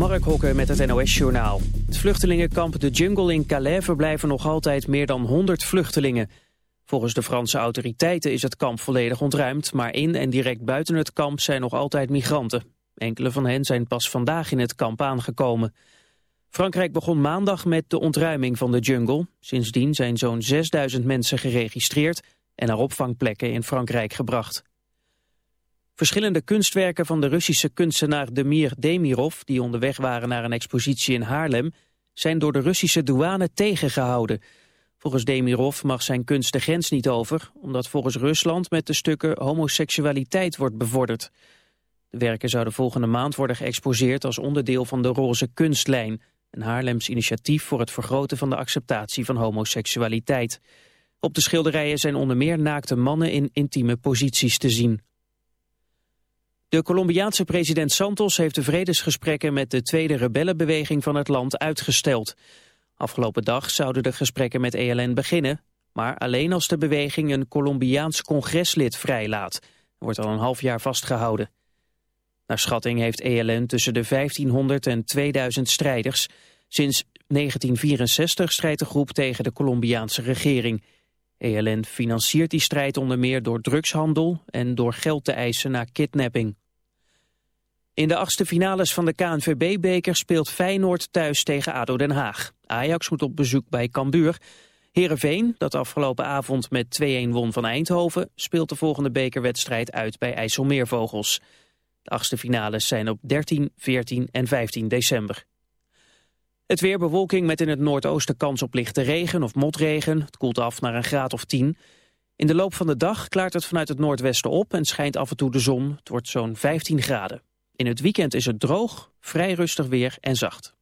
Mark Hokke met het NOS-journaal. Het vluchtelingenkamp De Jungle in Calais verblijven nog altijd meer dan 100 vluchtelingen. Volgens de Franse autoriteiten is het kamp volledig ontruimd... maar in en direct buiten het kamp zijn nog altijd migranten. Enkele van hen zijn pas vandaag in het kamp aangekomen. Frankrijk begon maandag met de ontruiming van de jungle. Sindsdien zijn zo'n 6000 mensen geregistreerd... en naar opvangplekken in Frankrijk gebracht. Verschillende kunstwerken van de Russische kunstenaar Demir Demirov... die onderweg waren naar een expositie in Haarlem... zijn door de Russische douane tegengehouden. Volgens Demirov mag zijn kunst de grens niet over... omdat volgens Rusland met de stukken homoseksualiteit wordt bevorderd. De werken zouden volgende maand worden geëxposeerd... als onderdeel van de Roze Kunstlijn... een Haarlems initiatief voor het vergroten van de acceptatie van homoseksualiteit. Op de schilderijen zijn onder meer naakte mannen in intieme posities te zien. De Colombiaanse president Santos heeft de vredesgesprekken met de tweede rebellenbeweging van het land uitgesteld. Afgelopen dag zouden de gesprekken met ELN beginnen, maar alleen als de beweging een Colombiaans congreslid vrijlaat. wordt al een half jaar vastgehouden. Naar schatting heeft ELN tussen de 1500 en 2000 strijders. Sinds 1964 strijdt de groep tegen de Colombiaanse regering. ELN financiert die strijd onder meer door drugshandel en door geld te eisen na kidnapping. In de achtste finales van de KNVB-beker speelt Feyenoord thuis tegen ADO Den Haag. Ajax moet op bezoek bij Cambuur. Heerenveen, dat afgelopen avond met 2-1 won van Eindhoven... speelt de volgende bekerwedstrijd uit bij IJsselmeervogels. De achtste finales zijn op 13, 14 en 15 december. Het weer bewolking met in het noordoosten kans op lichte regen of motregen. Het koelt af naar een graad of 10. In de loop van de dag klaart het vanuit het noordwesten op en schijnt af en toe de zon. Het wordt zo'n 15 graden. In het weekend is het droog, vrij rustig weer en zacht.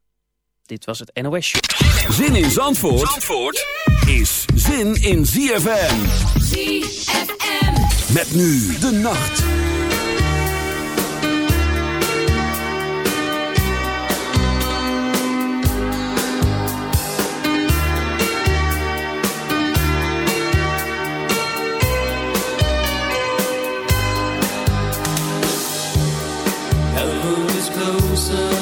Dit was het NOS Show. Zin in Zandvoort, Zandvoort is zin in ZFM. ZFM. Met nu de nacht. closer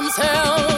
themselves.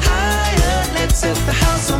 higher. Let's set the house on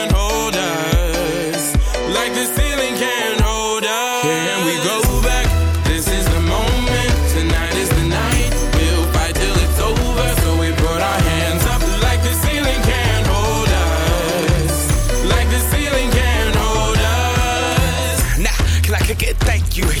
you.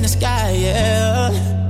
In the sky, yeah.